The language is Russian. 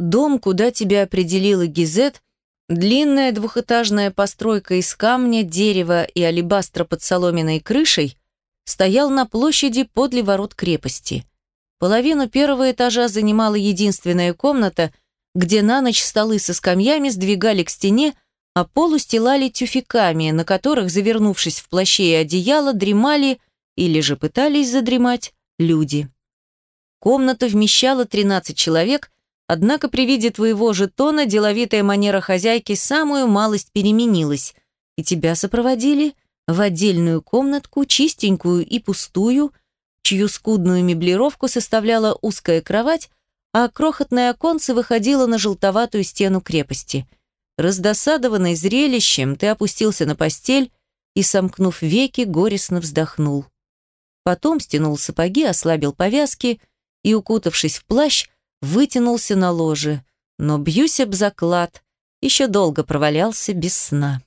Дом, куда тебя определила Гизет, длинная двухэтажная постройка из камня, дерева и алебастра под соломенной крышей, стоял на площади подле ворот крепости. Половину первого этажа занимала единственная комната, где на ночь столы со скамьями сдвигали к стене, а пол устилали тюфяками, на которых, завернувшись в плаще и одеяло, дремали или же пытались задремать люди. Комната вмещала 13 человек, однако при виде твоего жетона деловитая манера хозяйки самую малость переменилась, и тебя сопроводили в отдельную комнатку, чистенькую и пустую, чью скудную меблировку составляла узкая кровать, а крохотное оконце выходило на желтоватую стену крепости. Раздосадованный зрелищем, ты опустился на постель и, сомкнув веки, горестно вздохнул. Потом стянул сапоги, ослабил повязки и, укутавшись в плащ, вытянулся на ложе, но, бьюсь об заклад, еще долго провалялся без сна.